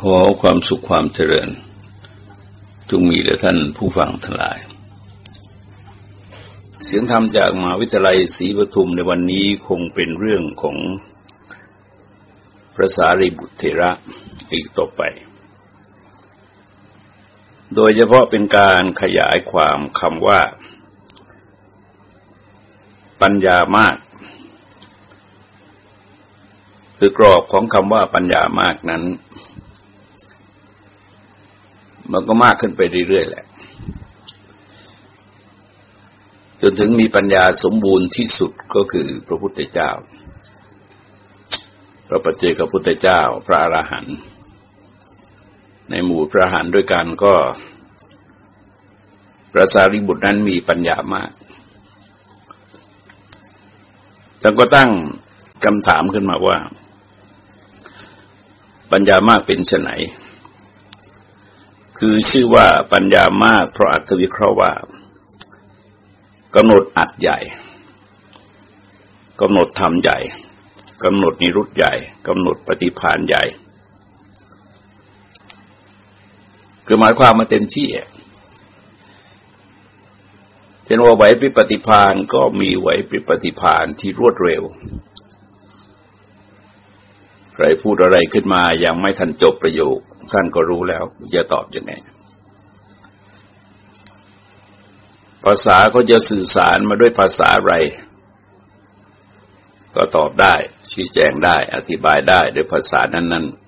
ขอความสุขความเจริญจงมีแด่ท่านผู้ฟังทั้งหลาย เสียงธรรมจากมหาวิทยาลัยศรีปทุมในวันนี้คงเป็นเรื่องของพระสารีบุตรเทระอีกต่อไป โดยเฉพาะเป็นการขยายความคำว่า ปัญญามาก คือกรอบของคำว่าปัญญามากนั้น มันก็มากขึ้นไปเรื่อยๆแหละ จนถึงมีปัญญาสมบูรณ์ที่สุดก็คือพระพุทธเจ้า พระปัจเจกพุทธเจ้า พระอรหันต์ในหมู่พระอรหันต์ด้วยกันก็ พระสารีบุตรนั้นมีปัญญามากท่านก็ตั้งคำถามขึ้นมาว่า ปัญญามากเป็นไน คือชื่อว่าปัญญามาก เพราะอัตวิเคราะห์ว่ากำหนดอัดใหญ่กำหนดธรรมใหญ่กำหนดนิรุตใหญ่กำหนดปฏิพานใหญ่ คือหมายความมาเต็มที่เช่นว่าไหวปิปฏิพานก็มีไหวปิปฏิพานที่รวดเร็ว ใครพูดอะไรขึ้นมายังไม่ทันจบประโยค ท่านก็รู้แล้วจะตอบยังไง ภาษาก็จะสื่อสารมาด้วยภาษาอะไร ก็ตอบได้ชี้แจงได้อธิบายได้ด้วยภาษานั้นๆ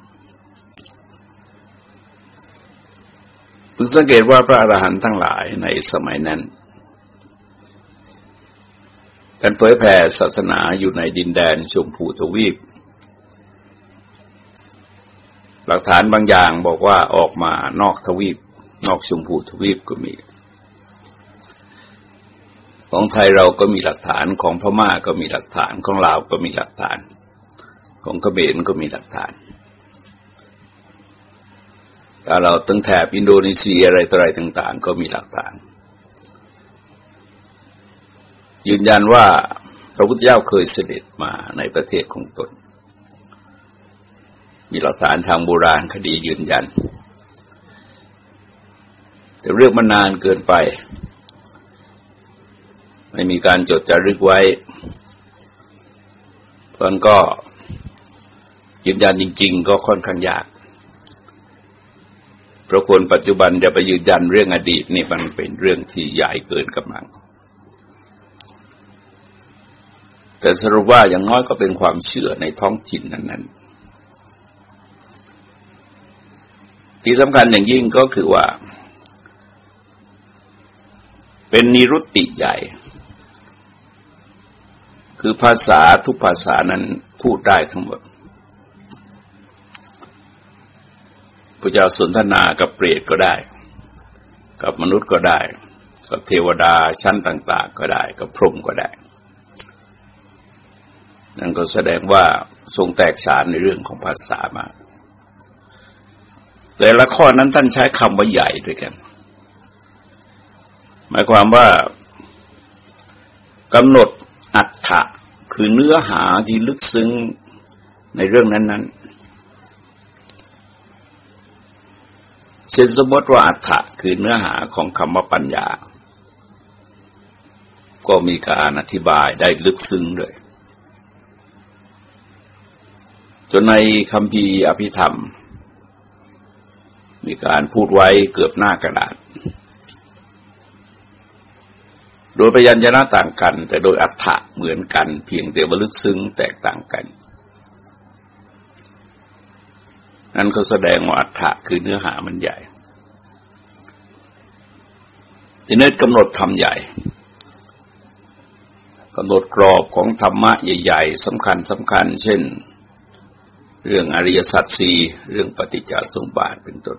เพิ่งสังเกตว่าพระอรหันต์ทั้งหลายในสมัยนั้นการเผยแผ่ศาสนาอยู่ในดินแดนชมพูทวีป หลักฐานบางอย่างบอกว่าออกมานอกทวีป นอกชมพูทวีปก็มี ของไทยเราก็มีหลักฐานของพม่าก็มีหลักฐานของลาวก็มีหลักฐาน ของเขมรก็มีหลักฐานถ้าเราตั้งแถบอินโดนีเซียอะไรต่ออะไรต่าง ๆ ก็มีหลักฐาน ยืนยันว่าพระพุทธเจ้าเคยเสด็จมาในประเทศของตน มีหลักฐานทางโบราณคดียืนยัน แต่เรื่องมันนานเกินไป ไม่มีการจดจารึกไว้เพราะก็ยืนยันจริง ๆ ก็ค่อนข้างยากเพราะคนปัจจุบันจะไปยืนยันเรื่องอดีตนี่มันเป็นเรื่องที่ใหญ่เกินกำลัง แต่สรุปว่าอย่างน้อยก็เป็นความเชื่อในท้องถิ่นนั้นๆ ที่สำคัญอย่างยิ่งก็คือว่า เป็นนิรุตติใหญ่ คือภาษาทุกภาษานั้นพูดได้ทั้งหมดพระเจ้าสนทนากับเปรตก็ได้ กับมนุษย์ก็ได้ กับเทวดาชั้นต่าง ๆ ก็ได้ กับพรหมก็ได้ นั่นก็แสดงว่าทรงแตกฉานในเรื่องของภาษามาก แต่ละข้อนั้นท่านใช้คำว่าใหญ่ด้วยกัน หมายความว่ากำหนดอัตถะคือเนื้อหาที่ลึกซึ้งในเรื่องนั้น ๆ เช่นสมมติว่าอัตถะคือเนื้อหาของคำว่าปัญญา ก็มีการอธิบายได้ลึกซึ้งเลยจนในคำพีอภิธรรม มีการพูดไว้เกือบหน้ากระดาษ โดยพยัญชนะต่างกัน แต่โดยอัฏฐะเหมือนกัน เพียงแต่วลึกซึ้งแตกต่างกัน นั่นก็แสดงว่าอัฏฐะคือเนื้อหามันใหญ่ทีนี้กำหนดทำใหญ่กำหนดกรอบของธรรมะใหญ่ๆสำคัญสำคัญ เช่น เรื่องอริยสัจสี่เรื่องปฏิจจสมบาทเป็นต้น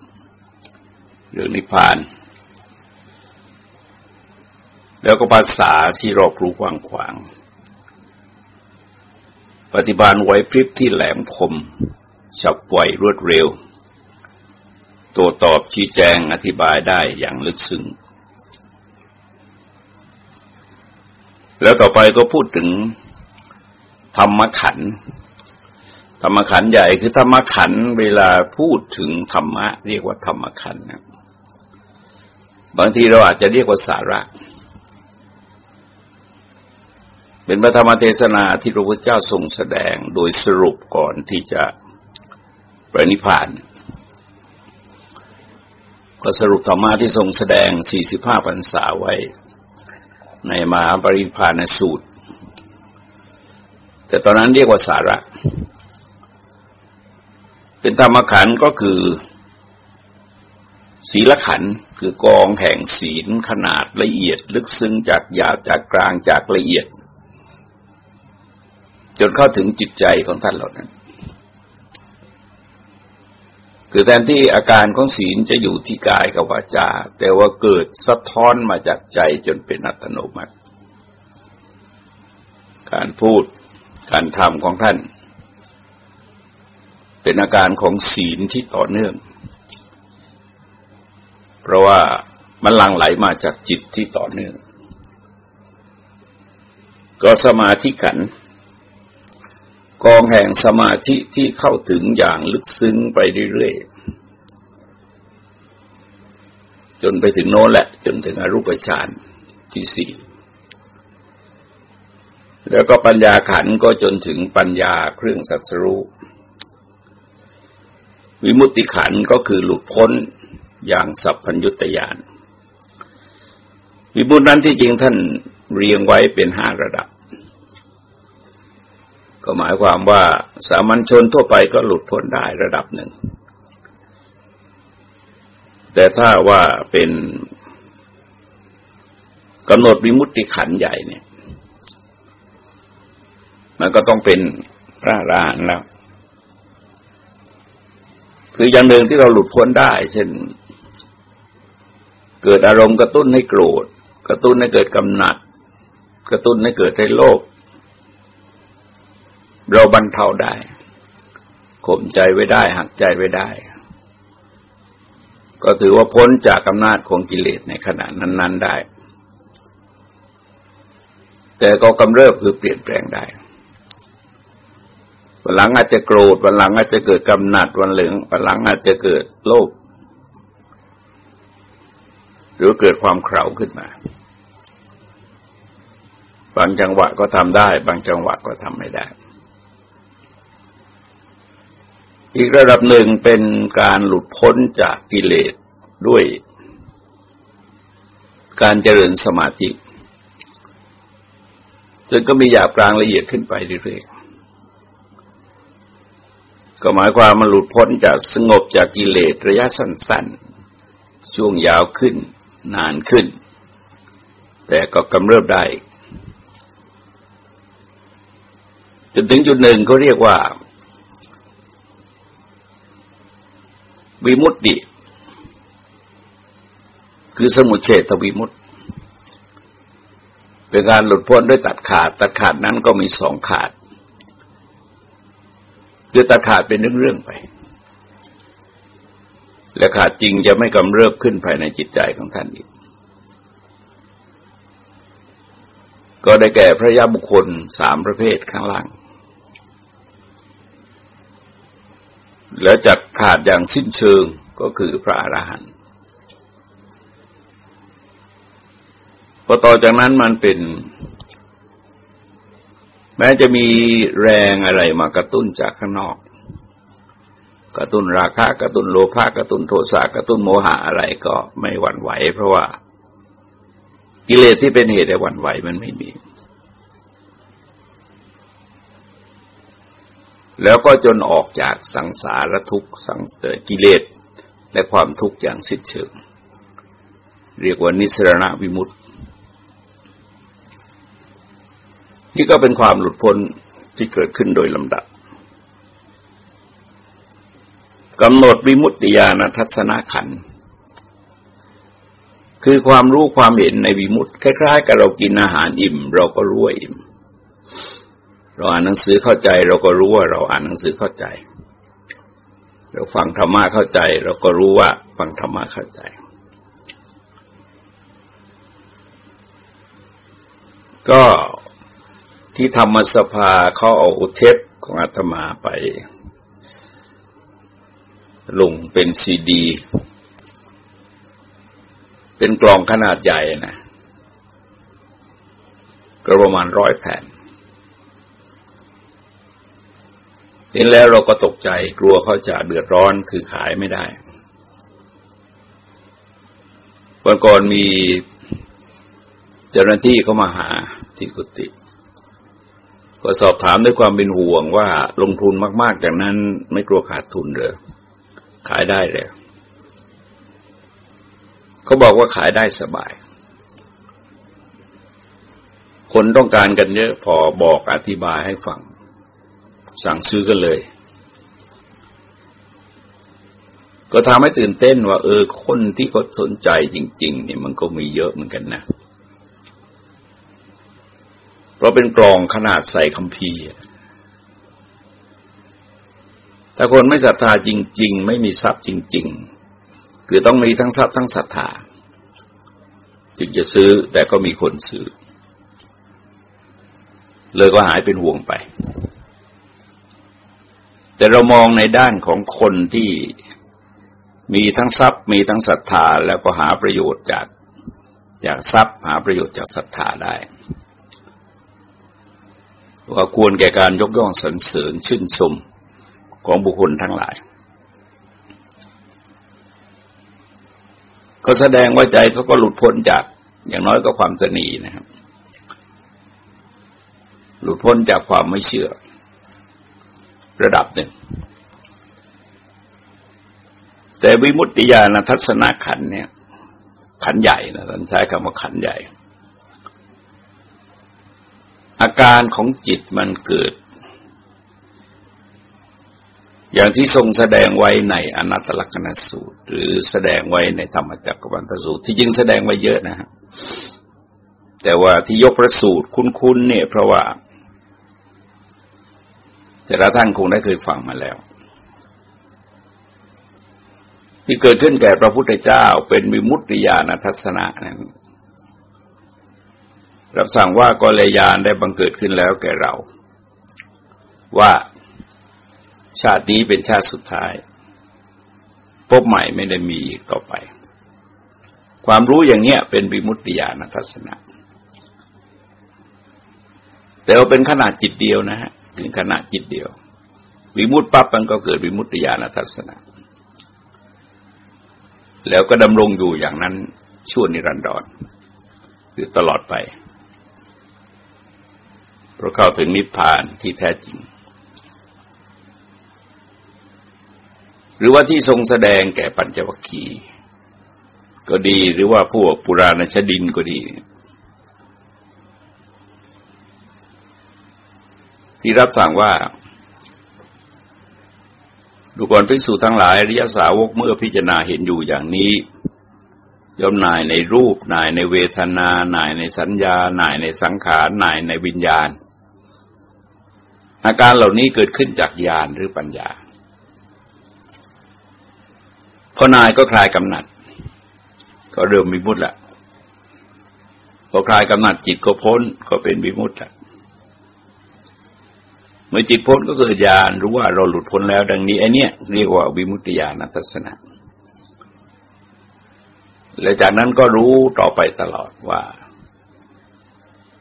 เรื่องนิพพาน แล้วก็ภาษาที่รอบรู้กว้างขวาง ปฏิบัติไหวพริบที่แหลมคมฉับไวรวดเร็ว ตัวตอบชี้แจงอธิบายได้อย่างลึกซึ้งแล้วต่อไปก็พูดถึงธรรมขัน ธรรมขันใหญ่คือธรรมขันเวลาพูดถึงธรรมะ เรียกว่าธรรมขันนะ บางทีเราอาจจะเรียกว่าสาระ เป็นพระธรรมเทศนาที่พระพุทธเจ้าทรงแสดงโดยสรุปก่อนที่จะประนิพาน ก็สรุปธรรมะที่ทรงแสดง 45พรรษาไว้ ในมหาปรินิพานสูตร แต่ตอนนั้นเรียกว่าสาระ เป็นธรรมขันก็คือศีลขันธ์ คือกองแห่งศีลขนาดละเอียด ลึกซึ้งจากหยาบจากกลางจากละเอียด จนเข้าถึงจิตใจของท่านเหล่านั้น คือแทนที่อาการของศีลจะอยู่ที่กายกับวาจา แต่ว่าเกิดสะท้อนมาจากใจจนเป็นอัตโนมัติ การพูดการทำของท่าน เป็นอาการของศีลที่ต่อเนื่อง เพราะว่ามันลังไหลมาจากจิตที่ต่อเนื่อง ก็สมาธิขัน กองแห่งสมาธิที่เข้าถึงอย่างลึกซึ้งไปเรื่อยๆ จนไปถึงโน้นแหละ จนถึงอรูปฌานที่สี่แล้วก็ปัญญาขันก็จนถึงปัญญาเครื่องสัตรู้วิมุตติขันก็คือหลุดพ้น อย่างสัพพัญญุตยานวิบุญนั้นที่จริงท่านเรียงไว้เป็นห้าระดับ ก็หมายความว่าสามัญชนทั่วไปก็หลุดพ้นได้ระดับหนึ่ง แต่ถ้าว่าเป็นกำหนดวิมุตติขันใหญ่เนี่ย มันก็ต้องเป็นพระราหันแล้ว คืออย่างหนึ่งที่เราหลุดพ้นได้ เช่น เกิดอารมณ์กระตุ้นให้โกรธ กระตุ้นให้เกิดกำหนัด กระตุ้นให้เกิดในโลกเราบรรเทาได้ข่มใจไว้ได้ หักใจไว้ได้ ก็ถือว่าพ้นจากอำนาจของกิเลสในขณะนั้น ๆได้ แต่ก็กำเริบคือเปลี่ยนแปลงได้วันหลังอาจจะโกรธวันหลังอาจจะเกิดกำหนัดวันเหลืองวันหลังอาจจะเกิดโลภ หรือเกิดความเข่าขึ้นมา บางจังหวะก็ทำได้ บางจังหวะก็ทำไม่ได้ อีกระดับหนึ่งเป็นการหลุดพ้นจากกิเลสด้วย การเจริญสมาธิซึ่งก็มีหยาบกลางละเอียดขึ้นไปเรื่อยๆ ก็หมายความมันหลุดพ้นจากสงบจากกิเลสระยะสั้นๆ ช่วงยาวขึ้น นานขึ้น แต่ก็กำเริบได้จนถึงจุดหนึ่งเขาเรียกว่า วิมุตติ คือสมุเฉตวิมุตติ เป็นการหลุดพ้นด้วยตัดขาด ตัดขาดนั้นก็มีสองขาด คือตัดขาดเป็นเรื่องๆไป และขาดจริงจะไม่กำเริบขึ้นภายในจิตใจของท่านอีก ก็ได้แก่พระยาบุคคลสามประเภทข้างล่าง แล้วจัดขาดอย่างสิ้นเชิงก็คือพระอรหันต์พอต่อจากนั้นมันเป็น แม้จะมีแรงอะไรมากระตุ้นจากข้างนอก กระตุ้นราคะกระตุ้นโลภะกระตุ้นโทสะกระตุ้นโมหะอะไรก็ไม่หวั่นไหว เพราะว่ากิเลสที่เป็นเหตุให้หวั่นไหวมันไม่มี แล้วก็จนออกจากสังสารทุกข์สังกิเลสและความทุกข์อย่างสิ้นเชิง เรียกว่านิสรณวิมุตตินี่ก็เป็นความหลุดพ้นที่เกิดขึ้นโดยลำดับ กำหนดวิมุตติญาณทัศนขัน คือความรู้ความเห็นในวิมุตติคล้ายๆ กับเรากินอาหารอิ่ม เราก็รู้ว่าอิ่ม เราอ่านหนังสือเข้าใจ เราก็รู้ว่าเราอ่านหนังสือเข้าใจ เราฟังธรรมะเข้าใจ เราก็รู้ว่าฟังธรรมะเข้าใจ ก็ที่ธรรมสภาเขาเอาอุเทศของอาตมาไป ลงเป็นซีดี เป็นกล่องขนาดใหญ่นะก็ประมาณร้อยแผ่นเห็นแล้วเราก็ตกใจกลัวเขาจะเดือดร้อนคือขายไม่ได้วันก่อนมีเจ้าหน้าที่เขามาหาที่กุฏิก็สอบถามด้วยความเป็นห่วงว่าลงทุนมาก ๆ จากนั้นไม่กลัวขาดทุนเลย ขายได้เลยเขาบอกว่าขายได้สบาย คนต้องการกันเยอะพอบอกอธิบายให้ฟัง สั่งซื้อกันเลย ก็ทำให้ตื่นเต้นว่า เออ คนที่เขาสนใจจริง ๆ เนี่ยมันก็มีเยอะเหมือนกันนะเพราะเป็นกลองขนาดใส่คัมภีร์ ถ้าคนไม่ศรัทธาจริง ๆ ไม่มีทรัพย์จริง ๆ คือต้องมีทั้งทรัพย์ทั้งศรัทธาจึงจะซื้อแต่ก็มีคนซื้อ เลยก็หายเป็นห่วงไป แต่เรามองในด้านของคนที่มีทั้งทรัพย์ มีทั้งศรัทธาแล้วก็หาประโยชน์จากจากทรัพย์ หาประโยชน์จากศรัทธาได้ว่าควรแก่การยกย่องสรรเสริญชื่นชม ของบุคคลทั้งหลาย ก็แสดงว่าใจเขาก็หลุดพ้นจากอย่างน้อยก็ความตนีนะครับ หลุดพ้นจากความไม่เชื่อ ระดับหนึ่ง แต่วิมุตติญาณทัศนขันเนี่ย ขันใหญ่นะท่านใช้คำว่าขันใหญ่ อาการของจิตมันเกิด อย่างที่ทรงแสดงไว้ในอนัตตลกนสูตร หรือแสดงไว้ในธรรมจักรวัตสูตร ที่จริงแสดงไว้เยอะนะฮะแต่ว่าที่ยกพระสูตรคุ้นๆเนี่ยเพราะว่า แต่ละท่านคงได้เคยฟังมาแล้ว ที่เกิดขึ้นแก่พระพุทธเจ้าเป็นวิมุตติญาณทัศนะนั้นรับสั่งว่าก็เลยานได้บังเกิดขึ้นแล้วแก่เรา ว่า ชาตินี้เป็นชาติสุดท้าย พบใหม่ไม่ได้มีอีกต่อไป ความรู้อย่างเนี้ยเป็นบิมุตติญาณทัศนะ แต่ว่าเป็นขนาดจิตเดียวนะฮะเป็นขนาดจิตเดียว วิมุตติปั๊บมันก็เกิดวิมุตติญาณทัศนะ แล้วก็ดำรงอยู่อย่างนั้นชั่วนิรันดรคือตลอดไปเพราะเข้าถึงนิพพานที่แท้จริง หรือว่าที่ทรงแสดงแก่ปัญจวัคคีย์ก็ดีหรือว่าพวกปุราณชดินก็ดี ที่รับสั่งว่า ดูก่อนภิกษุทั้งหลายริยสาวกเมื่อพิจารณาเห็นอยู่อย่างนี้ย่อมนายในรูปนายในเวทนานายในสัญญานายในสังขารนายในวิญญาณ อาการเหล่านี้เกิดขึ้นจากญาณหรือปัญญา พอนายก็คลายกำหนัด ก็เริ่มมีมุตละพอคลายกำหนัดจิตก็พ้นก็เป็นวิมุตละเมื่อจิตพ้นก็เกิดญาณรู้ว่าเราหลุดพ้นแล้ว ดังนี้ไอเนี้ยเรียกว่าวิมุตติญาณทัศนะและจากนั้นก็รู้ต่อไปตลอดว่า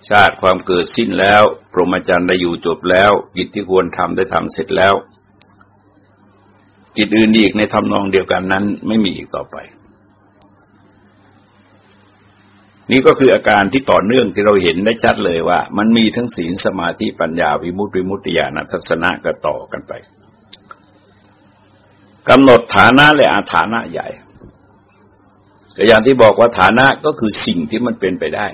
ชาติความเกิดสิ้นแล้ว พรหมจรรย์ได้อยู่จบแล้ว กิจที่ควรทำได้ทำเสร็จแล้ว กิจอื่นอีกในทำนองเดียวกันนั้น ไม่มีอีกต่อไป นี่ก็คืออาการที่ต่อเนื่องที่เราเห็นได้ชัดเลยว่า มันมีทั้งศีลสมาธิปัญญาวิมุตติวิมุตติญาณทัศนะก็ต่อกันไปกำหนดฐานะและอาฐานะใหญ่ก็อย่างที่บอกว่าฐานะก็คือสิ่งที่มันเป็นไปได้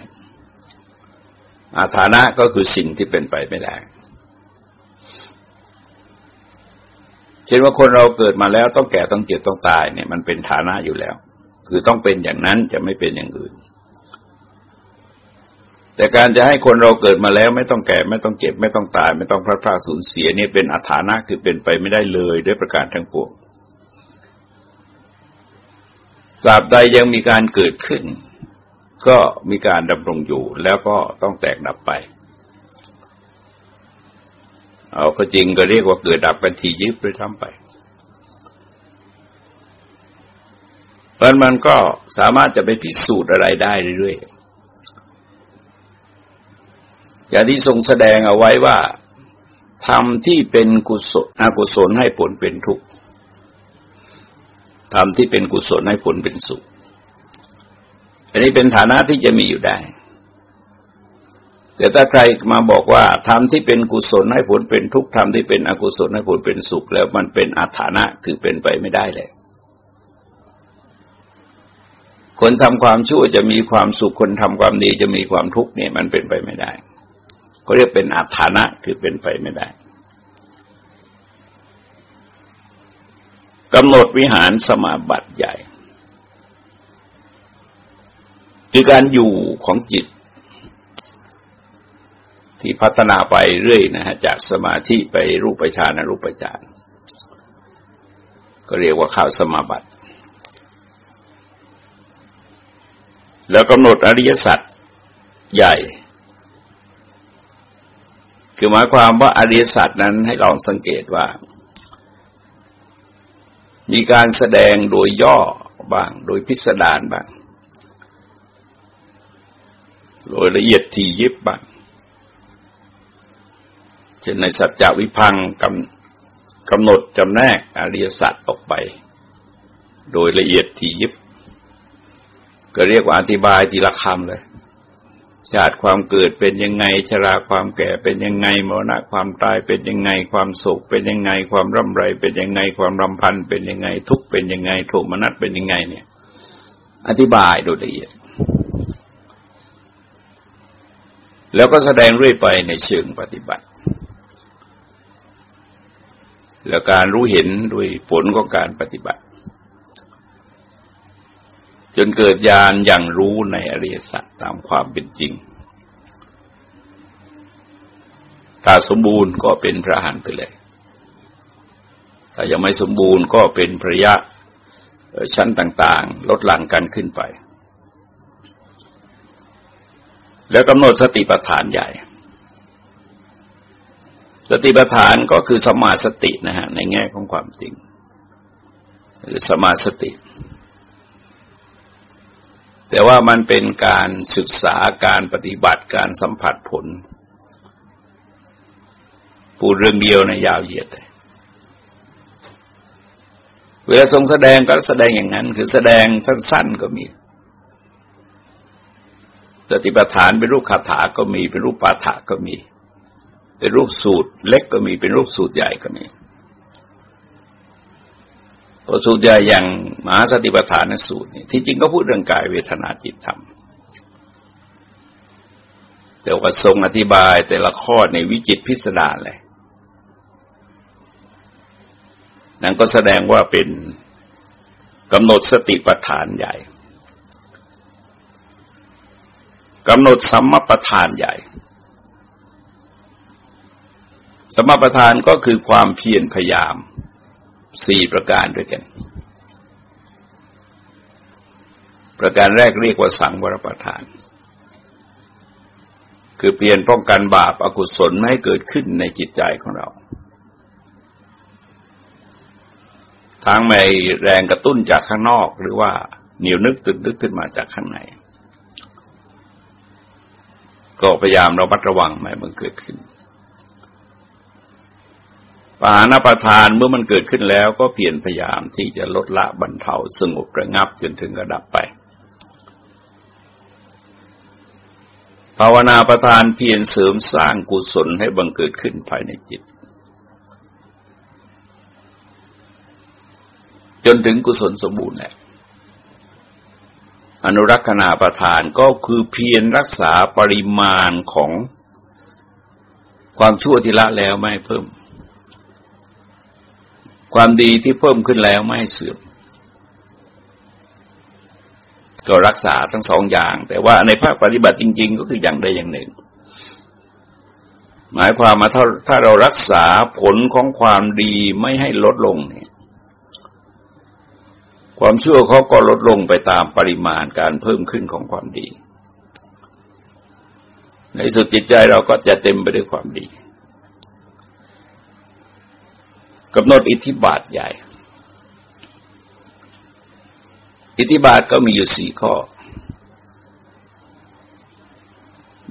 อาฐานะก็คือสิ่งที่เป็นไปไม่ได้ ช่นว่าคนเราเกิดมาแล้วต้องแก่ต้องเจ็บต้องตายเนี่ยมันเป็นฐานะอยู่แล้ว คือต้องเป็นอย่างนั้นจะไม่เป็นอย่างอื่น แต่การจะให้คนเราเกิดมาแล้ว ไม่ต้องแก่ไม่ต้องเจ็บ ไม่ต้องตาย ไม่ต้องพลาดพลาดสูญเสียนี่เป็นอาฐานะคือเป็นไปไม่ได้เลยด้วยประการทั้งปวงสาบใดยังมีการเกิดขึ้น ก็มีการดำรงอยู่แล้วก็ต้องแตกดับไป เอาก็จริงก็เรียกว่าเกิดดับกันทียิบเลยทำไปราะมันก็สามารถจะไปพิสูจน์อะไรได้เรื่อยๆอย่างที่ทรงแสดงเอาไว้ว่าทำที่เป็นกุศลอกุศลให้ผลเป็นทุกข์ทำที่เป็นกุศลให้ผลเป็นสุข อันนี้เป็นฐานะที่จะมีอยู่ได้ แต่ถ้าใครมาบอกว่าทำที่เป็นกุศลให้ผลเป็นทุกข์ทำที่เป็นอกุศลให้ผลเป็นสุข แล้วมันเป็นอัฐานะคือเป็นไปไม่ได้เลยคนทำความชั่วจะมีความสุขคนทำความดีจะมีความทุกข์เนี่ยมันเป็นไปไม่ได้ก็เรียกเป็นอัฐานะคือเป็นไปไม่ได้กำหนดวิหารสมาบัติใหญ่ คือการอยู่ของจิต ที่พัฒนาไปเรื่อยนะฮะจากสมาธิไปรูปฌานรูปฌานก็เรียกว่าข้าวสมาบัติ แล้วกำหนดอริยสัจใหญ่ คือหมายความว่าอริยสัจนั้นให้ลองสังเกตว่า มีการแสดงโดยย่อบ้าง โดยพิสดารบ้าง โดยละเอียดทียิบบ้าง เช่นในสัจจวิพังกำกำหนดจำแนกอริยสัจออกไป โดยละเอียดทียิบ ก็เรียกว่าอธิบายทีละคำเลยชาติความเกิดเป็นยังไงชราความแก่เป็นยังไงมรณะความตายเป็นยังไงความโศกเป็นยังไงความร่ำไร เป็นยังไงความรำพันเป็นยังไง ทุกเป็นยังไงโทมนัสเป็นยังไงเนี่ย อธิบายโดยละเอียด แล้วก็แสดงเรื่อยไปในเชิงปฏิบัติ แล้วการรู้เห็นด้วยผลของการปฏิบัติ จนเกิดญาณอย่างรู้ในอริยสัจตามความเป็นจริงถ้าสมบูรณ์ก็เป็นพระหันไปเลยถ้ายังไม่สมบูรณ์ก็เป็นพระยะชั้นต่างๆ ลดหลั่งกันขึ้นไป แล้วกำหนดสติปัฏฐานใหญ่ สติปัฏฐานก็คือสมาสตินะฮะในแง่ของความจริงหรือสมาสติ แต่ว่ามันเป็นการศึกษาการปฏิบัติการสัมผัสผลพูดเรื่องเดียวในยาวเหยียดเลยเวลาทรงแสดงก็แสดงอย่างนั้น คือแสดงสั้น ๆก็มีสติปัฏฐานเป็นรูปคาถาก็มีเป็นรูปปาฐะก็มี เป็นรูปสูตรเล็กก็มีเป็นรูปสูตรใหญ่ก็มีพระสูตรใหญ่อย่างมหาสติปัฏฐานสูตรนี่ที่จริงก็พูดเรื่องกายเวทนาจิตธรรมแต่ว่าทรงอธิบายแต่ละข้อในวิจิตพิสดารเลยนั่นก็แสดงว่าเป็นกำหนดสติปัฏฐานใหญ่กำหนดสัมมาปัฏฐานใหญ่ สมประทานก็คือความเพียรพยายามสี่ประการด้วยกัน ประการแรกเรียกว่าสังวรประทาน คือเปลี่ยนป้องกันบาปอากุศลไม่ให้เกิดขึ้นในจิตใจของเรา ทางไม่แรงกระตุ้นจากข้างนอกหรือว่าเหนียวนึกตึกนึกขึ้นมาจากข้างใน ก็พยายามเราบัดระวังไม่ให้มันเกิดขึ้น ปานาประทานเมื่อมันเกิดขึ้นแล้วก็เพียรพยายามที่จะลดละบรรเทาสงบระงับจนถึงกระดับไป ภาวนาประทานเพียรเสริมสร้างกุศลให้บังเกิดขึ้นภายในจิต จนถึงกุศลสมบูรณ์แหละอนุรักษณาประทานก็คือเพียรรักษาปริมาณของความชั่วที่ละแล้วไม่เพิ่ม ความดีที่เพิ่มขึ้นแล้วไม่ให้เสื่อม ก็รักษาทั้งสองอย่าง แต่ว่าในภาคปฏิบัติจริง ๆ ก็คืออย่างใดอย่างหนึ่ง หมายความมาถ้าถ้าเรารักษาผลของความดีไม่ให้ลดลงเนี่ยความชั่วเขาก็ลดลงไปตามปริมาณการเพิ่มขึ้นของความดี ในสุดจิตใจเราก็จะเต็มไปด้วยความดี กำหนดอิทธิบาทใหญ่ อิทธิบาทก็มีอยู่สี่ข้อ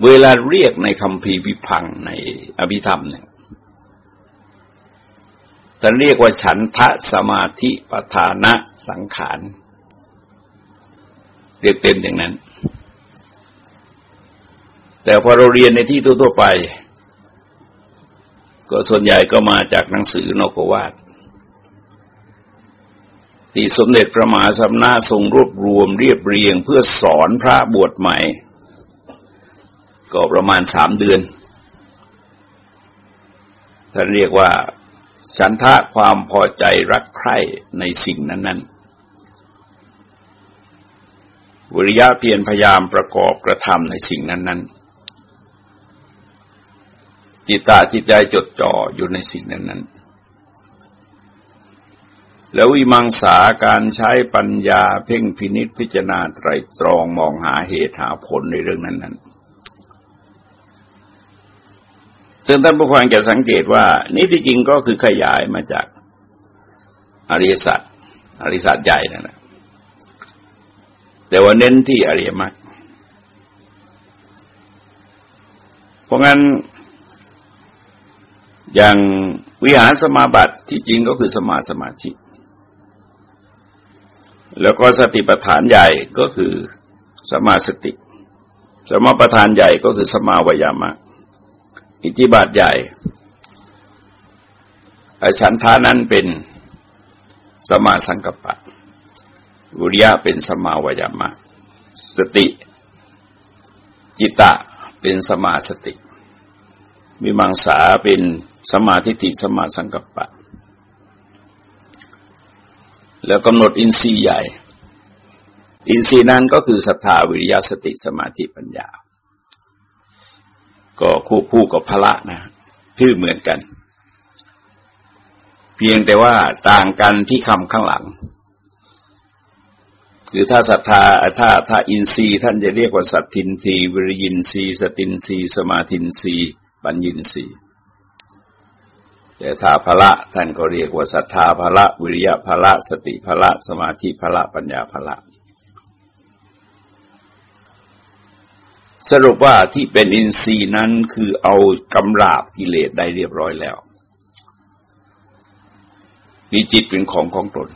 เวลาเรียกในคำพีพิพังในอภิธรรมเนี่ยท่านเรียกว่าฉันทะสมาธิปทานะสังขาร เรียกเต็มอย่างนั้น แต่พอเราเรียนในที่ทั่วๆไป ก็ส่วนใหญ่ก็มาจากหนังสือนกวาดที่สมเด็จพระมหาสัมนาทรงรวบรวมเรียบเรียงเพื่อสอนพระบวชใหม่ ก็ประมาณสามเดือน ท่านเรียกว่า ฉันทะความพอใจรักใคร่ในสิ่งนั้นๆวิริยะเพียรพยายามประกอบกระทำในสิ่งนั้นๆ จิตตาจิตใจจดจ่ออยู่ในสิ่งนั้นๆแล้ววิมังสาการใช้ปัญญาเพ่งพินิษพิจารณาไตรตรองมองหาเหตุหาผลในเรื่องนั้นนั้นซึ่งท่านผู้ฟังจะสังเกตว่า นี่ที่จริงก็คือขยายมาจากอริยสัจอริยสัจใหญ่นั่นแหละแต่ว่าเน้นที่อริยมรรคเพราะงั้น อย่างวิหารสมาบัติที่จริงก็คือสมาสมาธิ แล้วก็สติปัฏฐานใหญ่ก็คือสมาสติ สมาปัฏฐานใหญ่ก็คือสมาวยามะ อิทธิบาทใหญ่อฉันทานั้นเป็นสมาสังกัปปะวิริยะเป็นสมาวยามะ สติ จิตตะเป็นสมาสติมีมังสาเป็น สมาธิติสมาสังกัปปะ แล้วกำหนดอินทรีย์ใหญ่ อินทรีย์นั้นก็คือศรัทธาวิริยสติสมาธิปัญญา ก็คู่คู่กับพละนะชื่อเหมือนกัน เพียงแต่ว่าต่างกันที่คำข้างหลังคือถ้าศรัทธาถ้าถ้าอินทรีย์ท่านจะเรียกว่าสัทธินทรีย์วิริยินทรีย์สตินทรีย์สมาธินทรีย์ปัญญินทรีย์ แต่ถ้าพละท่านก็เรียกว่าศรัทธาพละ วิริยะพละ สติพละ สมาธิพละ ปัญญาพละ สรุปว่าที่เป็นอินทรีย์นั้นคือเอากำราบกิเลสได้เรียบร้อยแล้วมีจิตเป็นของของตน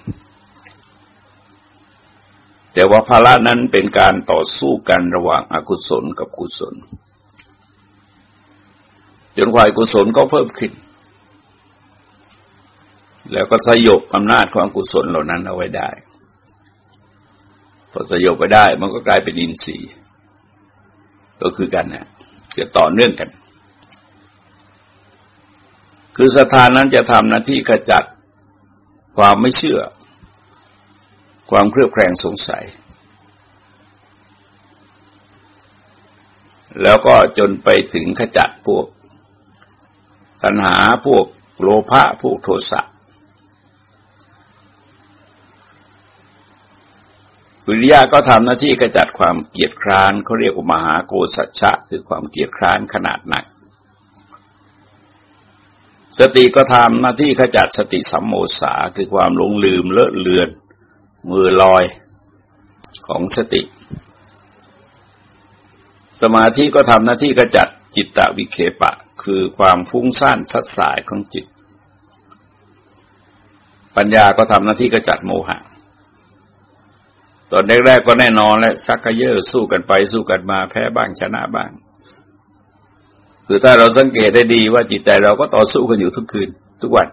แต่ว่าภาระนั้นเป็นการต่อสู้กันระหว่างอากุศลกับกุศล จนควายกุศลก็เพิ่มขึ้น แล้วก็สยบอำนาจของกุศลเหล่านั้นเอาไว้ได้ พอสยบไปได้มันก็กลายเป็นอินทรีย์ ก็คือกันนะเกิดต่อเนื่องกัน คือสถานนั้นจะทำหน้าที่ขจัดความไม่เชื่อ ความเครือบแคลงสงสัย แล้วก็จนไปถึงขจัดพวกตัณหาพวกโลภะพวกโทสะ วิริยะก็ทำหน้าที่กระจัดความเกียดคร้านเขาเรียกว่ามหาโกสัจฉะคือความเกียดคร้านขนาดหนัก สติก็ทำหน้าที่ขจัดสติสัมโมสาคือความหลงลืมเลอะเลือน มือลอยของสติ สมาธิก็ทำหน้าที่กระจัดจิตตวิเคปะ คือความฟุ้งซ่านสัดสายของจิต ปัญญาก็ทำหน้าที่กระจัดโมหะ อนแรกๆก็แน่นอนแล้วซักกระเยอะสู้กันไปสู้กันมาแพ้บ้างชนะบ้าง คือถ้าเราสังเกตได้ดีว่าจิตใจเราก็ต่อสู้กันอยู่ทุกคืน ทุกวัน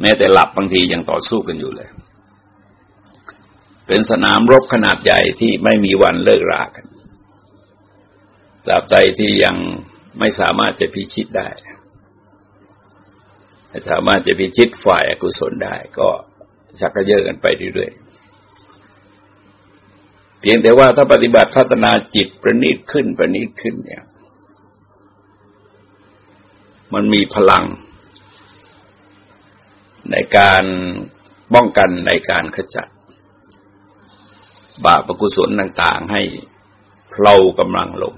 แม้แต่หลับบางทียังต่อสู้กันอยู่เลย เป็นสนามรบขนาดใหญ่ที่ไม่มีวันเลิกรากันตราบใดที่ยังไม่สามารถจะพิชิตได้สามารถจะพิชิตฝ่ายอกุศลได้ ก็ชักกระเยอะกันไปเรื่อยๆ เพียงแต่ว่าถ้าปฏิบัติพัฒนาจิตประณีตขึ้นประณีตขึ้นเนี่ย มันมีพลัง ในการป้องกันในการขจัด บาปกุศลต่างๆ ให้เพลากำลังลง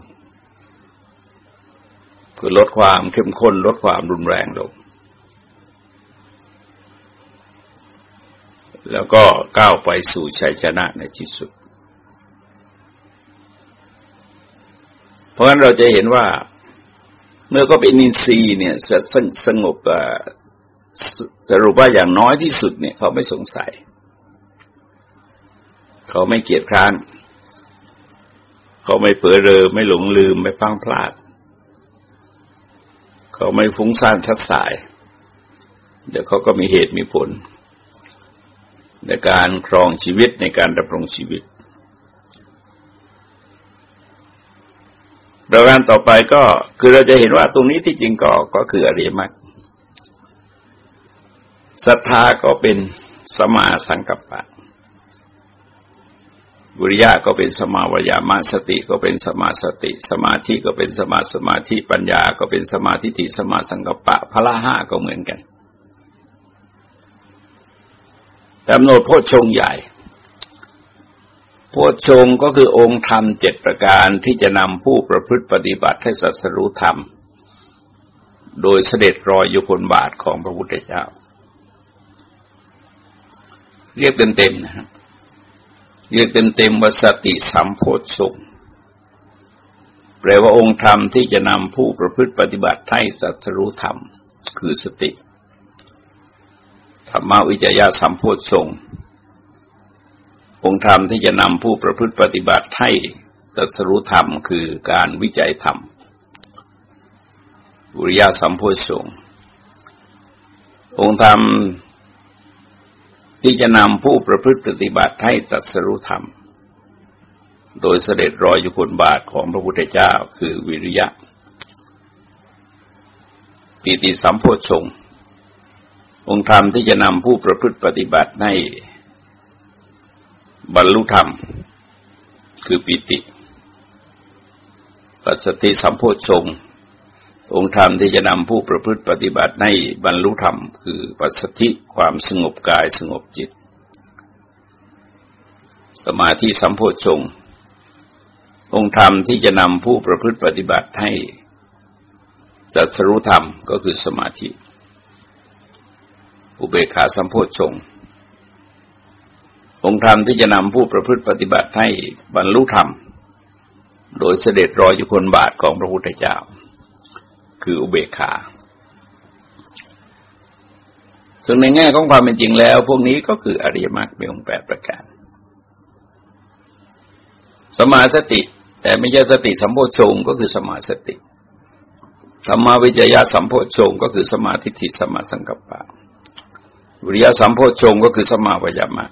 คือลดความเข้มข้นลดความรุนแรงลง แล้วก็ก้าวไปสู่ชัยชนะในที่สุด เพ ราะฉะนั้นเราจะเห็นว่า เมื่อก็เป็นนินทรีย์เนี่ยสสสงบสรุปว่าอย่างน้อยที่สุดเนี่ย เขาไม่สงสัย เขาไม่เกียจคร้าน เขาไม่เผลอเรอไม่หลงลืมไม่พังพลาด เขาไม่ฟุ้งซ่านชัดสาย เดี๋ยวเขาก็มีเหตุมีผล ในการครองชีวิตในการดำรงชีวิต ประการต่อไปก็คือเราจะเห็นว่าตรงนี้ที่จริงก็ก็คืออริยมรรคศรัทธาก็เป็นสมาสังกัปปะวิริยะก็เป็นสมาวยามะสติก็เป็นสมาสติ สมาธิก็เป็นสมาสมาธิปัญญาก็เป็นสมาธิติสมาสังกปะพละห้าก็เหมือนกันกำหนดโพชฌงใหญ่ โพชฌงก็คือองค์ธรรมเจ็ดประการที่จะนำผู้ประพฤติปฏิบัติให้สัสรู้ธรรม โดยเสด็จรอยยุคนบาทของพระพุทธเจ้า เรียกเต็มๆนะครับเรียกเต็มๆว่าสติสัมโพชงแปลว่าองค์ธรรมที่จะนำผู้ประพฤติปฏิบัติให้สัสรู้ธรรม คือสติ ธรรมวิจยะสัมโพชง องค์ธรรมที่จะนำผู้ประพฤติปฏิบัติให้สัสรู้ธรรมคือการวิจัยธรรมบุริยาสัมโพชงองค์ธรรมที่จะนำผู้ประพฤติปฏิบัติให้สัสรุธรรม โดยเสด็จรอยอยู่คนบาทของพระพุทธเจ้าคือวิริยะปีติสัมโพชงองค์ธรรมที่จะนำผู้ประพฤติปฏิบัติให้ บรรลุธรรม คือปิติ ปัสสติสัมโพชฌงองค์ธรรมที่จะนำผู้ประพฤติปฏิบัติให้บรรลุธรรม คือปัสสติความสงบกายสงบจิต สมาธิสัมโพชฌงองค์ธรรมที่จะนำผู้ประพฤติปฏิบัติให้สัสรุธรรมก็คือสมาธิ อุเบกขาสัมโพชฌง์ องค์ธรรมที่จะนำผู้ประพฤติปฏิบัติให้บรรลุธรรม โดยเสด็จรอยอยู่คนบาทของพระพุทธเจ้า คืออุเบกขาซึ่งในแง่ของความเป็นจริงแล้ว พวกนี้ก็คืออริยมรรคมีองค์แปดประการสมาสติ แต่ไม่ใช่สติสัมโพชงก็คือสมาสติธรรมวิจยะสัมโพชงก็คือสมาธิฐิสมาสังกัปปะวิริยะสัมโพชงก็คือสมาวยามะ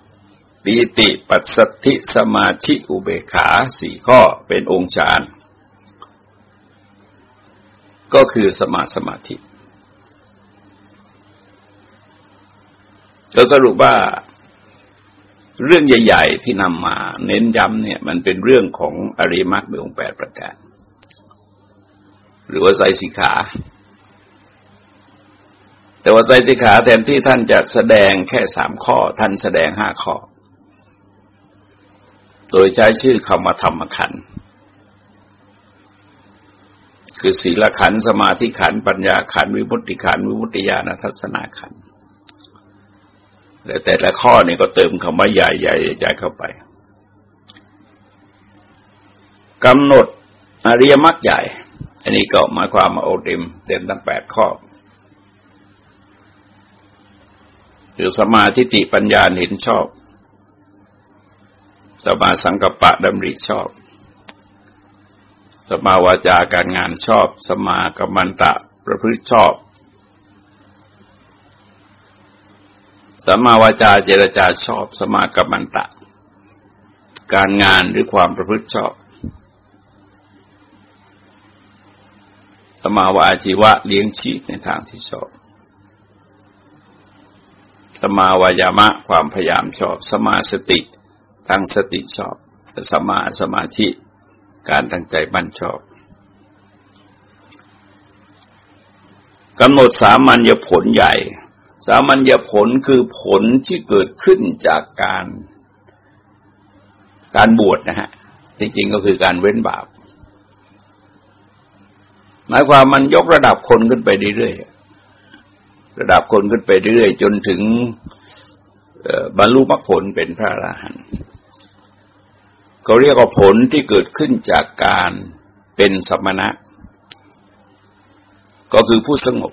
ปีติปัสสธิสมาธิอุเบขาสี่ข้อเป็นองค์ฌานก็คือสมาสมาธิเราสรุปว่าเรื่องใหญ่ ๆ ที่นำมาเน้นย้ำเนี่ยมันเป็นเรื่องของอริมักเบองแปดประการ หรือว่าไซสิขา แต่ว่าไซสิขาแทนที่ท่านจะแสดงแค่สามข้อ ท่านแสดงห้าข้อ โดยใช้ชื่อคำว่าธรรมขันธ์คือศีลขันสมาธิขันปัญญาขันวิมุตติขันวิมุตติญาณทัศนาขันแต่แต่ละข้อนี่ก็เติมคำว่าใหญ่ใหญ่ใหญ่เข้าไปกำหนดอริยมรรคใหญ่ อันนี้ก็หมายความมาโอเต็มเต็มทั้งแปดข้อคือสมาธิติปัญญาเห็นชอบ สมาสังกปะดำริชอบ สมาวาจาการงานชอบ สมากรรมันตะประพฤติชอบสมาวาจาเจรจาชอบ สมากรรมันตะ การงานหรือความประพฤติชอบ สมาวาชีวะเลี้ยงชีพในทางที่ชอบสมาวายามะความพยายามชอบ สมาสติ ทางสติชอบ สมาสมาธิ การตั้งใจบั่นชอบกำหนดสามัญญผลใหญ่ สามัญญผลคือผลที่เกิดขึ้นจากการ การบวชนะฮะจริงๆก็คือการเว้นบาปหมายความมันยกระดับคนขึ้นไปเรื่อยๆ ระดับคนขึ้นไปเรื่อยๆ จนถึงบรรลุมรรคผลเป็นพระอรหันต์ เขาเรียกว่าผลที่เกิดขึ้นจากการเป็นสมณะ ก็คือผู้สงบ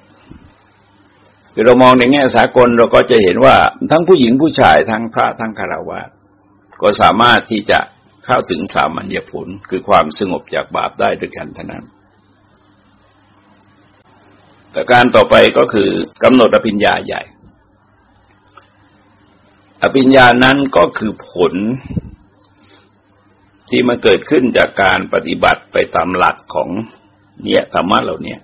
คือเรามองในแง่สากลเราก็จะเห็นว่าทั้งผู้หญิงผู้ชายทั้งพระทั้งคารวะก็สามารถที่จะเข้าถึงสามัญญผล คือความสงบจากบาปได้ด้วยกันเท่านั้น แต่การต่อไปก็คือกำหนดอภิญญาใหญ่ อภิญญานั้นก็คือผล ที่มาเกิดขึ้นจากการปฏิบัติไปตามหลักของเนี่ยธรรมะเหล่านี้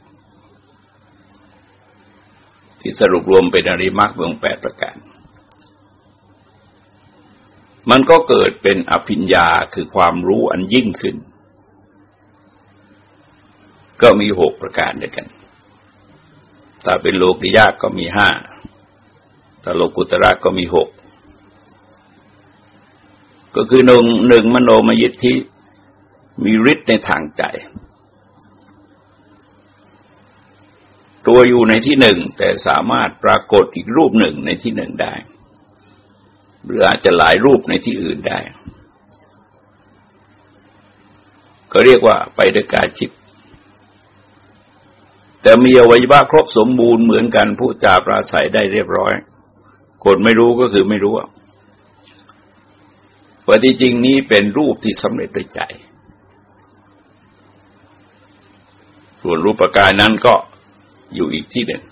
ที่สรุปรวมเป็นอริมักเบืองแปดประการ มันก็เกิดเป็นอภิญญาคือความรู้อันยิ่งขึ้น ก็มีหกประการด้วยกัน ถ้าเป็นโลกิยาก็มีห้าถ้าโลกุตระก็มีหก ก็คือหนึ่งหนึ่งมโนมยิทธิมีฤทธิ์ในทางใจ ตัวอยู่ในที่หนึ่งแต่สามารถปรากฏอีกรูปหนึ่งในที่หนึ่งได้ หรืออาจจะหลายรูปในที่อื่นได้ ก็เรียกว่าไปด้วยกายจิตแต่มีอวัยวะครบสมบูรณ์เหมือนกันผู้จาปราศัยได้เรียบร้อยคนไม่รู้ก็คือไม่รู้ ว่าที่จริงนี้เป็นรูปที่สำเร็จด้วยใจ ส่วนรูปปกายนั้นก็อยู่อีกที่หนึ่ง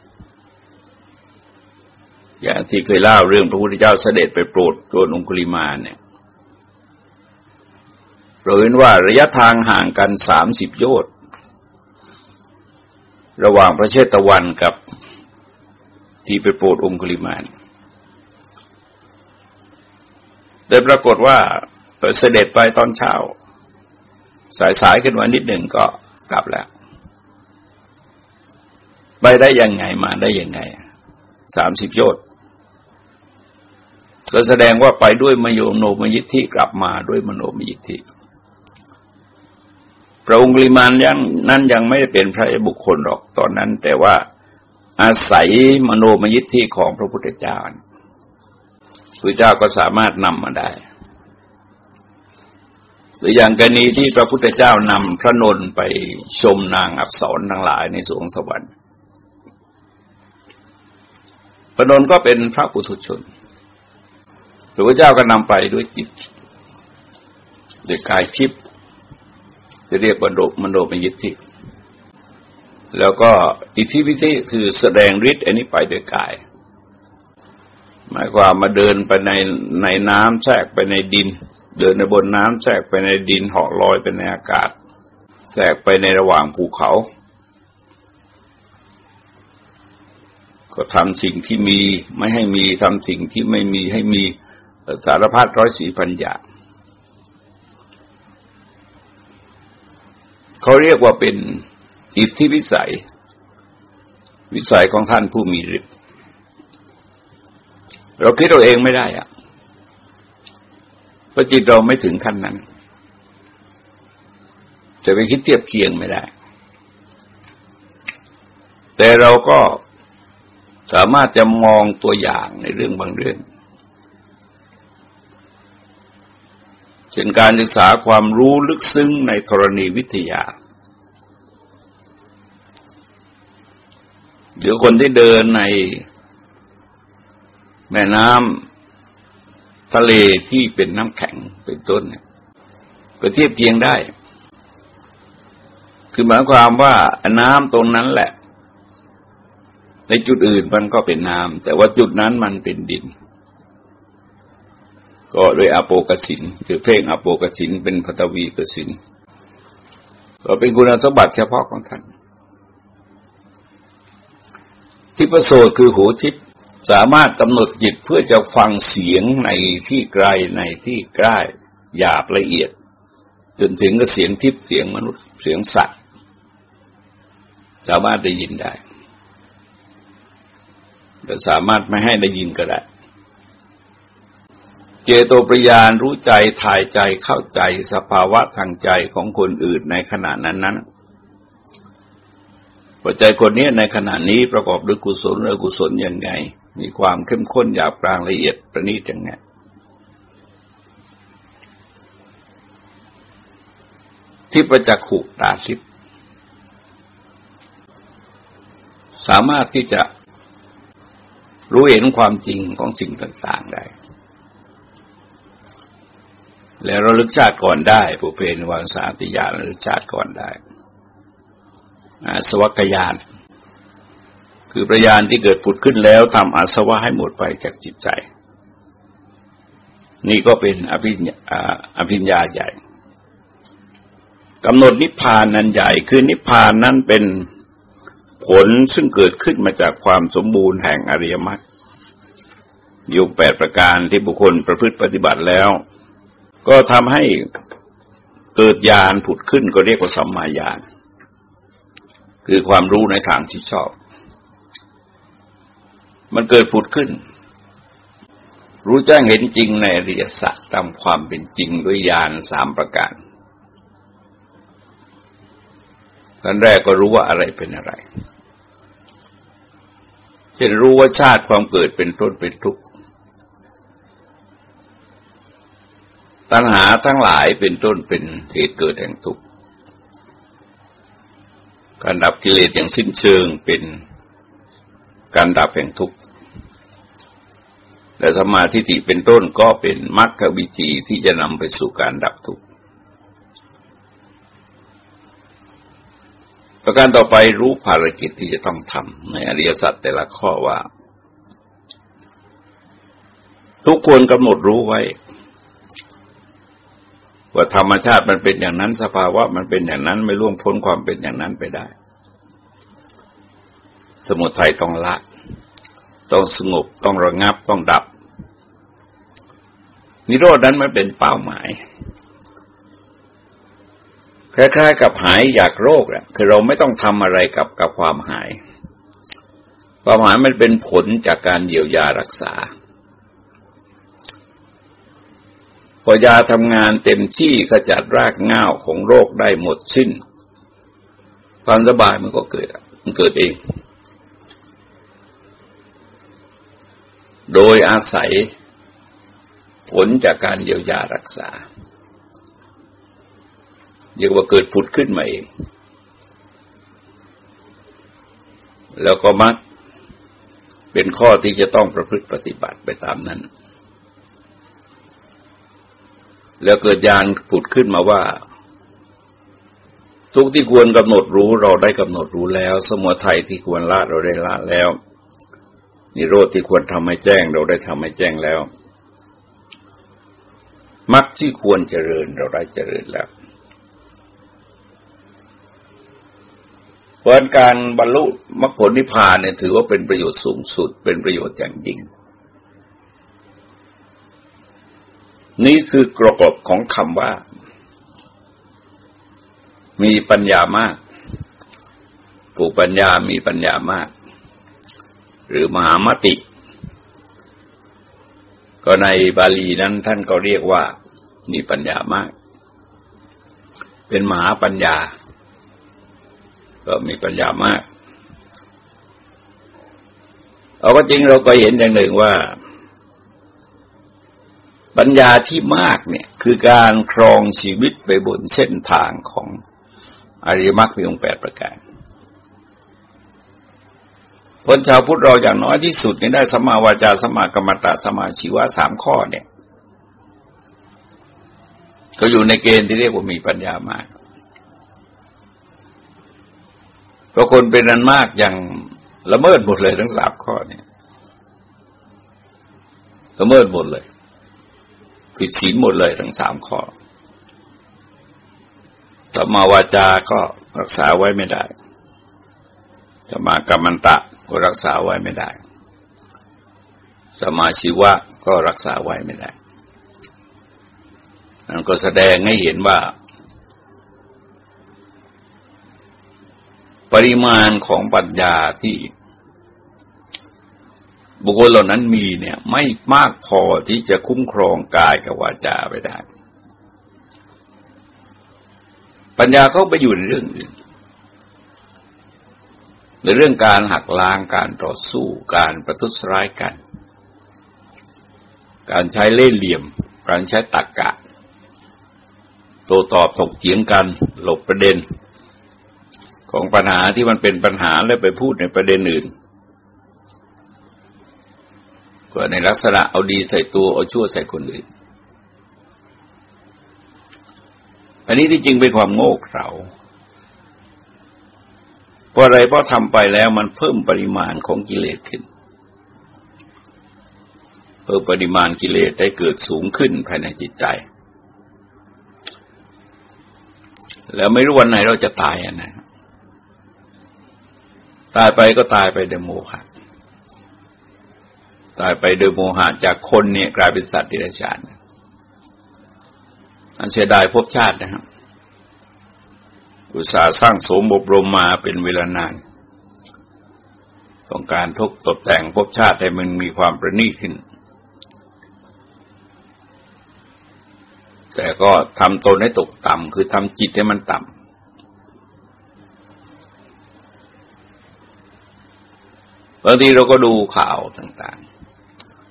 อย่างที่เคยเล่าเรื่องพระพุทธเจ้าเสด็จไปโปรดตัวนุกุลิมาเนี่ยเราเห็นว่าระยะทางห่างกันสามสิบโยชน์ระหว่างพระเชตวันกับที่ไปโปรดองคุลิมาน แต่ปรากฏว่าเสด็จไปตอนเช้า สายๆขึ้นมานิดหนึ่งก็กลับแล้ว ไปได้ยังไงมาได้ยังไงสามสิบโยชน์ก็แสดงว่าไปด้วยมโยโนมยิทธิกลับมาด้วยมโนมยิทธิพระองค์ลิมานยังนั้นยังไม่ได้เป็นพระบุคคลหรอกตอนนั้น แต่ว่าอาศัยมโนมยิทธิของพระพุทธเจ้า พระเจ้าก็สามารถนำมาได้หรืออย่างกรณีที่พระพุทธเจ้านำพระนนไปชมนางอับสรทั้งหลายในสวงสวรรค์พระนนก็เป็นพระปุถุชนพระพุทธเจ้าก็นำไปด้วยจิตด้วยกายทิพย์จะเรียกบรรดมโนมยิทธิแล้วก็อิทธิพิธิคือแสดงฤทธิ์อันนี้ไปด้วยกาย หมายความมาเดินไปในในน้ำแทรกไปในดิน เดินในบนน้ำแทรกไปในดินเหาะลอยไปในอากาศแทรกไปในระหว่างภูเขา ก็ทำสิ่งที่มีไม่ให้มีทำสิ่งที่ไม่มีให้มีสารพัดร้อยสีพันอย่างเขาเรียกว่าเป็นอิทธิวิสัย วิสัยของท่านผู้มีฤทธิ์ เราคิดเราเองไม่ได้อะเพราะจิตเราไม่ถึงขั้นนั้น จะไปคิดเทียบเคียงไม่ได้ แต่เราก็สามารถจะมองตัวอย่างในเรื่องบางเรื่องเช่นการศึกษาความรู้ลึกซึ้งในธรณีวิทยาเดี๋ยวคนที่เดินใน แม่น้ำทะเลที่เป็นน้ำแข็งเป็นต้นเนี่ยก็เทียบเคียงได้ คือหมายความว่าน้ำตรงนั้นแหละ ในจุดอื่นมันก็เป็นน้ำแต่ว่าจุดนั้นมันเป็นดิน ก็โดยอโปกสินคือเพลงอโปกสินเป็นพัตวีกสินก็เป็นคุณสมบัติเฉพาะของท่านที่ประโสดคือหูทิพย์ สามารถกำหนดจิตเพื่อจะฟังเสียงในที่ไกลในที่ใกล้หยาบละเอียด จนถึงกับเสียงทิพย์เสียงมนุษย์เสียงสัตว์ สามารถได้ยินได้แต่สามารถไม่ให้ได้ยินก็ได้ เจโตปริยานรู้ใจถ่ายใจเข้าใจสภาวะทางใจของคนอื่นในขณะนั้นนั้นปัจจัยคนนี้ในขณะนี้ประกอบด้วยกุศลหรือกุศลยังไง มีความเข้มข้นหยาบกลางละเอียดประณีตอย่างไงที่ประจักขุตาทิพสามารถที่จะรู้เห็นความจริงของสิ่งต่างๆได้ แล้วราลึกชาติก่อนได้ผู้เพนวางสาติญาณระลึกชาติก่อนได้สวัคยาน คือประยานที่เกิดผุดขึ้นแล้วทำอาสวะให้หมดไปจากจิตใจ นี่ก็เป็นอภิญญาอภิญญาใหญ่กำหนดนิพพานนั้นใหญ่ คือนิพพานนั้นเป็นผลซึ่งเกิดขึ้นมาจากความสมบูรณ์แห่งอริยมรรคยุคแปดประการที่บุคคลประพฤติปฏิบัติแล้ว ก็ทำให้เกิดญาณผุดขึ้นก็เรียกว่าสัมมาญาณ คือความรู้ในทางที่ชอบ มันเกิดผุดขึ้น รู้แจ้งเห็นจริงในอริยสัจตามความเป็นจริงด้วยญาณสามประการกันแรกก็รู้ว่าอะไรเป็นอะไร เช่นรู้ว่าชาติความเกิดเป็นต้นเป็นทุกข์ ตัณหาทั้งหลายเป็นต้นเป็นเหตุเกิดแห่งทุกข์ การดับกิเลสอย่างสิ้นเชิงเป็น การดับแห่งทุกข์และสมาธิิเป็นต้นก็เป็นมรรควิธีที่จะนำไปสู่การดับทุกข์ประการต่อไปรู้ภารกิจที่จะต้องทำในอริยสัจแต่ละข้อว่า ทุกคนกำหนดรู้ไว้ ว่าธรรมชาติมันเป็นอย่างนั้นสภาวะมันเป็นอย่างนั้นไม่ล่วงพ้นความเป็นอย่างนั้นไปได้ สมุทัยต้องละ ต้องสงบต้องระงับต้องดับ นิโรดนั้นมันเป็นเป้าหมาย คล้ายๆ กับหายจากโรคอะคือเราไม่ต้องทำอะไรกับกับความหาย ความหายมันเป็นผลจากการเยียวยารักษาพอยาทำงานเต็มที่ขจัดรากเง้าของโรคได้หมดสิ้น ความสบายมันก็เกิด มันเกิดเอง โดยอาศัยผลจากการเยียวยารักษาเรียกว่าเกิดผุดขึ้นมาเอง แล้วก็มักเป็นข้อที่จะต้องประพฤติปฏิบัติไปตามนั้น แล้วเกิดญาณผุดขึ้นมาว่า ทุกที่ควรกำหนดรู้เราได้กำหนดรู้แล้ว สมุทัยที่ควรละเราได้ละแล้ว นิโรธที่ควรทำให้แจ้งเราได้ทำให้แจ้งแล้วมรรคที่ควรเจริญเราได้เจริญแล้วเพราะการบรรลุมรรคผลนิพพานเนี่ยถือว่าเป็นประโยชน์สูงสุดเป็นประโยชน์อย่างยิ่ง นี่คือกรอบของคำว่า มีปัญญามาก ผู้ปัญญามีปัญญามาก หรือมหามติ ก็ในบาลีนั้นท่านก็เรียกว่ามีปัญญามาก เป็นมหาปัญญา ก็มีปัญญามาก เอาก็จริงเราก็เห็นอย่างหนึ่งว่า ปัญญาที่มากเนี่ยคือการครองชีวิตไปบนเส้นทางของอริยมรรคมีองแปดประการ คนชาวพุทธเราอย่างน้อยที่สุดนี่ได้สมาวาจาสมากรรมตะสมาชีวะสามข้อเนี่ย ก็อยู่ในเกณฑ์ที่เรียกว่ามีปัญญามากเพราะคนเป็นนั้นมากอย่างละเมิดหมดเลยทั้งสามข้อเนี่ยละเมิดหมดเลย ผิดศีลหมดเลยทั้งสามข้อสมมาวาจาก็รักษาไว้ไม่ได้สมากรรมันตะ ก็รักษาไว้ไม่ได้ สมาชีวะก็รักษาไว้ไม่ได้นั่นก็แสดงให้เห็นว่า ปริมาณของปัญญาที่ บุคคลเหล่านั้นมีเนี่ย ไม่มากพอที่จะคุ้มครองกายกับวาจาไปได้ ปัญญาเขาไปอยู่ในเรื่องอื่น ในเรื่องการหักล้างการต่อสู้การประทุษร้ายกัน การใช้เล่ห์เหลี่ยม การใช้ตักกะ โตตอบถกเถียงกันหลบประเด็น ของปัญหาที่มันเป็นปัญหาแล้วไปพูดในประเด็นอื่นก็ในลักษณะเอาดีใส่ตัวเอาชั่วใส่คนอื่น อันนี้ที่จริงเป็นความโง่เขลา ราะอะไรเพราะทำไปแล้วมันเพิ่มปริมาณของกิเลสขึ้น เพิ่มปริมาณกิเลสได้เกิดสูงขึ้นภายในจิตใจ แล้วไม่รู้วันไหนเราจะตายอะนะตายไปก็ตายไปเดโมฆะตายไปโดยโมหะจากคนเนี่ยกลายเป็นสัตว์ดิเรกชันอันเสียดายภพชาตินะครับ อุตสาห์สร้างสมบรมมาเป็นเวลานาน ต้องการทุกตกแต่งภพชาติให้มันมีความประณีตขึ้น แต่ก็ทำตนให้ตกต่ำคือทำจิตให้มันต่ำบางทีเราก็ดูข่าวต่าง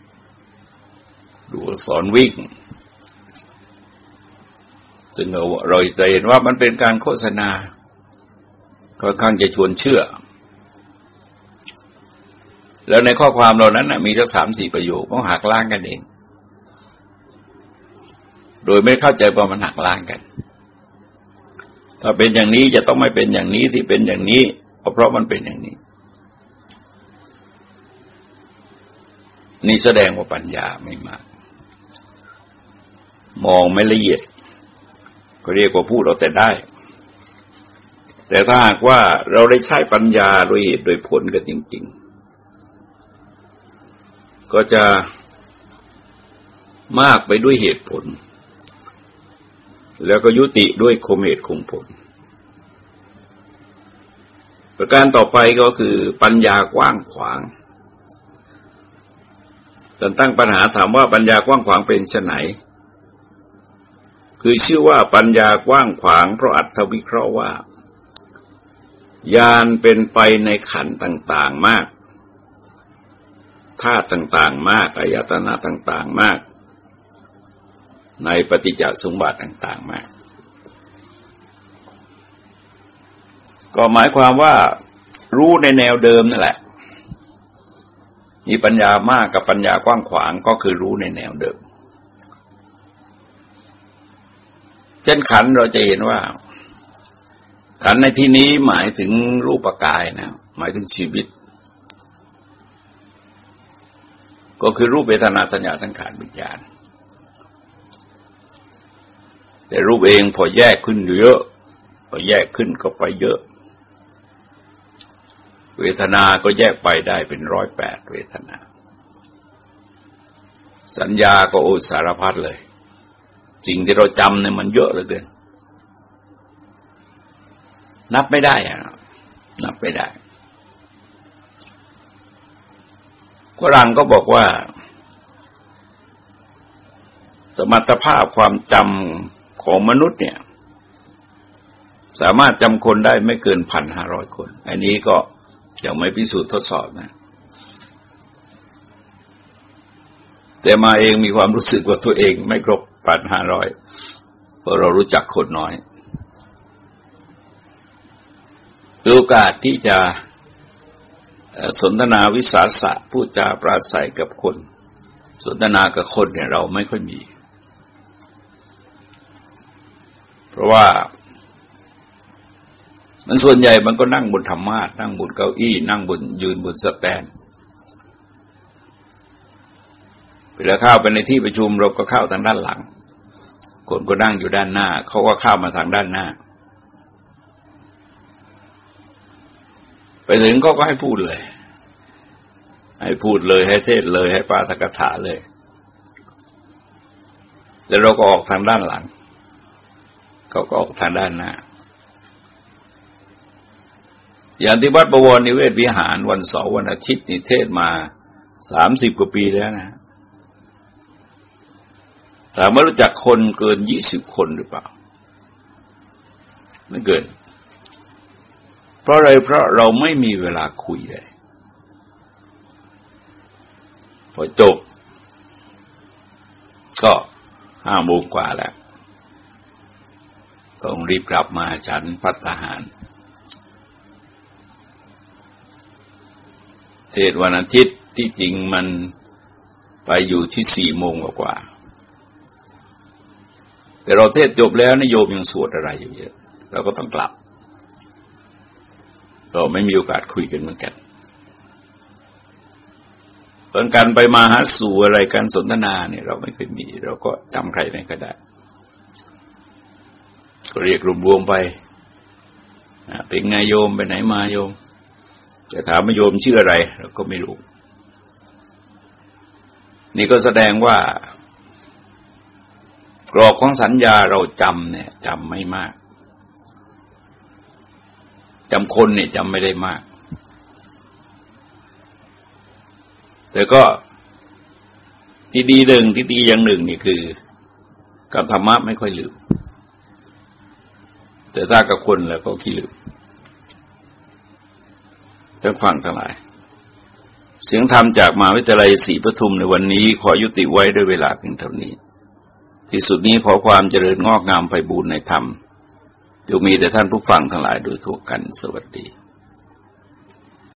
ๆ ดูสอนวิ่ง ซึ่งเราเราจะเห็นว่ามันเป็นการโฆษณาค่อนข้างจะชวนเชื่อ แล้วในข้อความเหล่านั้นนะมีทั้งสามสี่ประโยคต้องหักล้างกันเอง โดยไม่เข้าใจว่ามันหักล้างกัน ถ้าเป็นอย่างนี้จะต้องไม่เป็นอย่างนี้ที่เป็นอย่างนี้เพราะมันเป็นอย่างนี้ นี่แสดงว่าปัญญาไม่มาก มองไม่ละเอียด ก็เรียกว่าพูดเอาแต่ได้ แต่ถ้าหากว่าเราได้ใช้ปัญญาโดยเหตุโดยผลกันจริง ๆ ก็จะมากไปด้วยเหตุผล แล้วก็ยุติด้วยคมเหตุคงผล ประการต่อไปก็คือปัญญากว้างขวางแต่ตั้งปัญหาถามว่าปัญญากว้างขวางเป็นไน คือชื่อว่าปัญญากว้างขวางเพราะอัตถวิเคราะห์ว่าญาณเป็นไปในขันต่างๆมากธาตุต่างๆ มากอายตนะต่าง ๆ มาก ในปฏิจจสมบัติต่าง ๆ มาก ก็หมายความว่ารู้ในแนวเดิมนั่นแหละ มีปัญญามากกับปัญญากว้างขวางก็คือรู้ในแนวเดิม ช่นขันเราจะเห็นว่า ขันในที่นี้หมายถึงรูปกายนะ หมายถึงชีวิต ก็คือรูปเวทนาสัญญาสังขารวิญญาณ แต่รูปเองพอแยกขึ้นเยอะ พอแยกขึ้นก็ไปเยอะ เวทนา ก็แยกไปได้เป็นร้อยแปดเวทนา สัญญาก็โอสารพัดเลย สิ่งที่เราจำเนี่ยมันเยอะเหลือเกิน นับไม่ได้อะนับไม่ได้กรังก็บอกว่า สมรรถภาพความจำของมนุษย์เนี่ย สามารถจำคนได้ไม่เกินพันห้าร้อยคน อันนี้ก็ยังไม่พิสูจน์ทดสอบนะ แต่มาเองมีความรู้สึกว่าตัวเองไม่ครบ พันห้าร้อยเพราะเรารู้จักคนน้อยโอกาสที่จะสนทนาวิสาสะพูดจาปราศัยกับคน สนทนากับคนเนี่ยเราไม่ค่อยมี เพราะว่า มันส่วนใหญ่มันก็นั่งบนธรรมาทนั่งบนเก้าอี้ นั่งบนยืนบนสแตนเวลาเข้าไปในที่ประชุมเราก็เข้าทางด้านหลัง คนก็นั่งอยู่ด้านหน้า เขาก็เข้ามาทางด้านหน้า ไปถึงก็ก็ให้พูดเลย ให้พูดเลยให้เทศเลยให้ปาตกถาเลย แล้วเราก็ออกทางด้านหลัง เขาก็ออกทางด้านหน้า อย่างที่วัดประวรนิเวศวิหารวันเสาร์วันอาทิตย์นิเทศมาสามสิบกว่าปีแล้วนะ ถามว่ารู้จักคนเกินยี่สิบคนหรือเปล่า ไม่เกิน เพราะอะไรเพราะเราไม่มีเวลาคุยเลยพอจบ ก็ห้าโมงกว่าแล้วต้องรีบกลับมาฉันพัฒหาร เทศวันอาทิตย์ที่จริงมันไปอยู่ที่สี่โมงกว่า แต่เราเทศจบแล้วนโยมยังสวดอะไรอยู่เยอะเราก็ต้องกลับ เราไม่มีโอกาสคุยกันเหมือนกันเรื่องการไปมาหาสู่อะไรการสนทนาเนี่ยเราไม่เคยมี เราก็จำใครไม่ก็ได้ก็เรียกรวมๆไปเป็นไงโยมไปไหนมาโยมจะถามโยมชื่ออะไร เราก็ไม่รู้ นี่ก็แสดงว่า กรอบของสัญญาเราจำเนี่ยจำไม่มากจำคนเนี่ยจำไม่ได้มาก แต่ก็ที่ดีหนึ่งที่ดีอย่างหนึ่งนี่คือ กับธรรมะไม่ค่อยลืม แต่ถ้ากับคนแล้วก็ขี้ลืมทั้งฟังทั้งหลาย เสียงธรรมจากมหาวิทยาลัยศรีปทุมในวันนี้ขอยุติไว้ด้วยเวลาเพียงเท่านี้ ที่สุดนี้ขอความเจริญงอกงามไปบูรณนธรรมจะมีแต่ท่านผู้ฟังทั้งหลายโดยทั่วกันสวัสดี